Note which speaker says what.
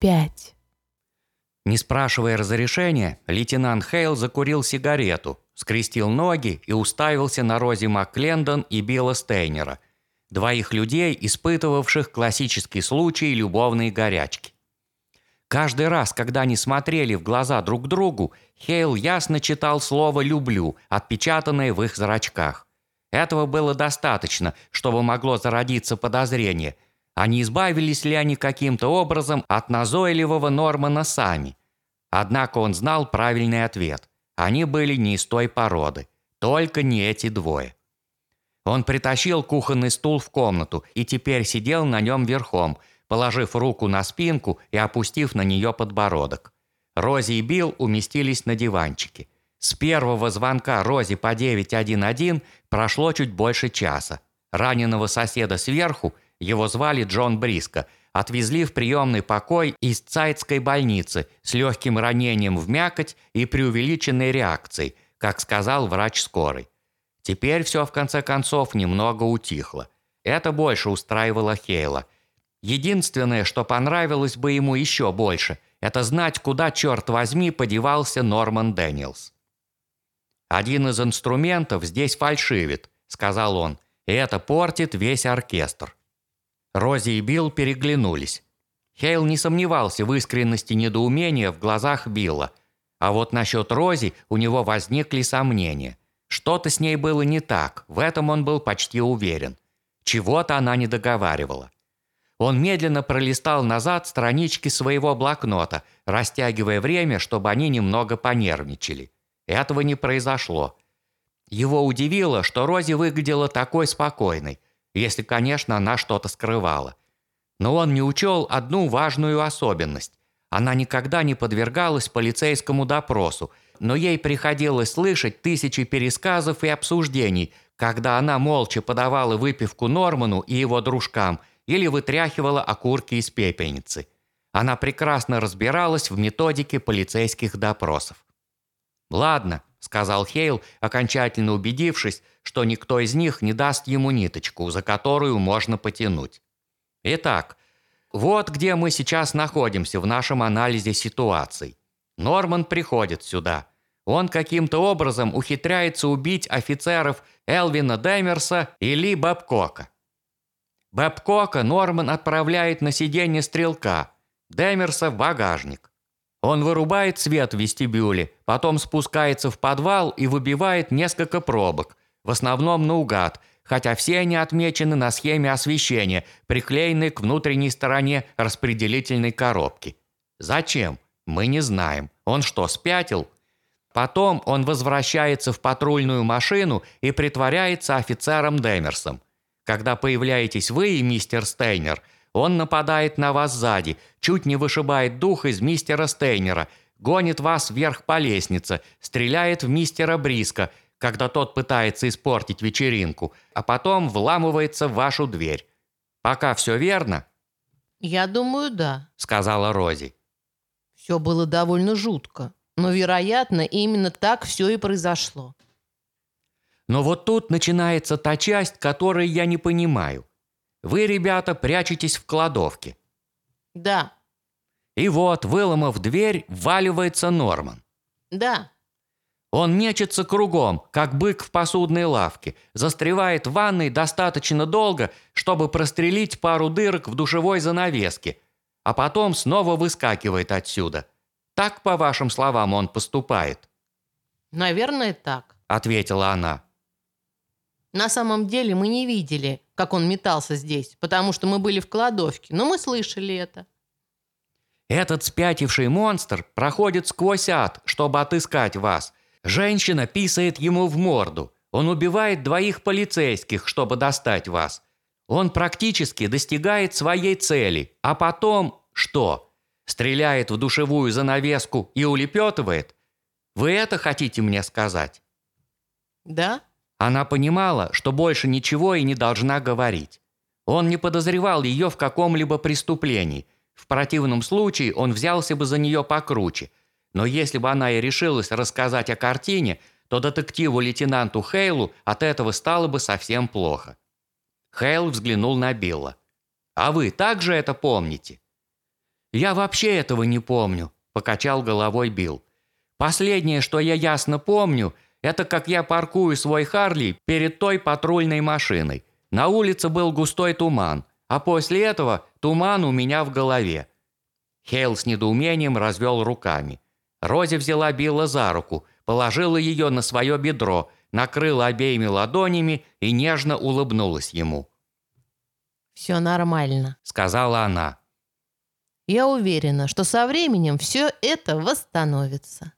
Speaker 1: пять.
Speaker 2: Не спрашивая разрешения, лейтенант Хейл закурил сигарету, скрестил ноги и уставился на Рози Макклендон и Билла Стейнера, двоих людей, испытывавших классический случай любовной горячки. Каждый раз, когда они смотрели в глаза друг другу, Хейл ясно читал слово «люблю», отпечатанное в их зрачках. Этого было достаточно, чтобы могло зародиться подозрение, а не избавились ли они каким-то образом от назойливого Нормана сами. Однако он знал правильный ответ. Они были не из той породы. Только не эти двое. Он притащил кухонный стул в комнату и теперь сидел на нем верхом, положив руку на спинку и опустив на нее подбородок. Рози и Билл уместились на диванчике. С первого звонка Рози по 911 прошло чуть больше часа. Раненого соседа сверху, его звали Джон Бриско, отвезли в приемный покой из Цайтской больницы с легким ранением в мякоть и преувеличенной реакцией, как сказал врач скорой. Теперь все в конце концов немного утихло. Это больше устраивало Хейла. Единственное, что понравилось бы ему еще больше, это знать, куда, черт возьми, подевался Норман Дэниелс. «Один из инструментов здесь фальшивит», – сказал он, – «и это портит весь оркестр». Рози и Билл переглянулись. Хейл не сомневался в искренности недоумения в глазах Билла, а вот насчет Рози у него возникли сомнения. Что-то с ней было не так, в этом он был почти уверен. Чего-то она не договаривала. Он медленно пролистал назад странички своего блокнота, растягивая время, чтобы они немного понервничали. Этого не произошло. Его удивило, что Рози выглядела такой спокойной, если, конечно, она что-то скрывала. Но он не учел одну важную особенность. Она никогда не подвергалась полицейскому допросу, но ей приходилось слышать тысячи пересказов и обсуждений, когда она молча подавала выпивку Норману и его дружкам или вытряхивала окурки из пепельницы. Она прекрасно разбиралась в методике полицейских допросов. «Ладно», – сказал Хейл, окончательно убедившись, что никто из них не даст ему ниточку, за которую можно потянуть. Итак, вот где мы сейчас находимся в нашем анализе ситуаций. Норман приходит сюда. Он каким-то образом ухитряется убить офицеров Элвина Демерса и Ли Бабкока. Бабкока Норман отправляет на сиденье стрелка, Демерса в багажник. Он вырубает свет в вестибюле, потом спускается в подвал и выбивает несколько пробок, в основном наугад, хотя все они отмечены на схеме освещения, приклеенной к внутренней стороне распределительной коробки. Зачем? Мы не знаем. Он что, спятил? Потом он возвращается в патрульную машину и притворяется офицером Демерсом. Когда появляетесь вы и мистер Стейнер – он нападает на вас сзади, чуть не вышибает дух из мистера Стейнера, гонит вас вверх по лестнице, стреляет в мистера Бриска, когда тот пытается испортить вечеринку, а потом вламывается в вашу дверь. Пока все верно?»
Speaker 1: «Я думаю, да», —
Speaker 2: сказала Рози.
Speaker 1: «Все было довольно жутко, но, вероятно, именно так все и произошло».
Speaker 2: Но вот тут начинается та часть, которой я не понимаю. Вы, ребята, прячетесь в кладовке.
Speaker 1: Да.
Speaker 2: И вот, выломав дверь, валивается Норман.
Speaker 1: Да.
Speaker 2: Он мечется кругом, как бык в посудной лавке, застревает в ванной достаточно долго, чтобы прострелить пару дырок в душевой занавеске, а потом снова выскакивает отсюда. Так, по вашим словам, он поступает?
Speaker 1: «Наверное, так», —
Speaker 2: ответила она.
Speaker 1: На самом деле мы не видели, как он метался здесь, потому что мы были в кладовке, но мы слышали это.
Speaker 2: Этот спятивший монстр проходит сквозь ад, чтобы отыскать вас. Женщина писает ему в морду. Он убивает двоих полицейских, чтобы достать вас. Он практически достигает своей цели, а потом что? Стреляет в душевую занавеску и улепетывает? Вы это хотите мне сказать?
Speaker 1: Да,
Speaker 2: она понимала, что больше ничего и не должна говорить. Он не подозревал ее в каком-либо преступлении. В противном случае он взялся бы за нее покруче. Но если бы она и решилась рассказать о картине, то детективу-лейтенанту Хейлу от этого стало бы совсем плохо. Хейл взглянул на Билла. «А вы также это помните?» «Я вообще этого не помню», – покачал головой Билл. «Последнее, что я ясно помню, это как я паркую свой Харли перед той патрульной машиной. На улице был густой туман, а после этого туман у меня в голове». Хейл с недоумением развел руками. Рози взяла Билла за руку, положила ее на свое бедро, накрыла обеими ладонями и нежно улыбнулась ему.
Speaker 1: «Все нормально», –
Speaker 2: сказала она.
Speaker 1: «Я уверена, что со временем все это восстановится».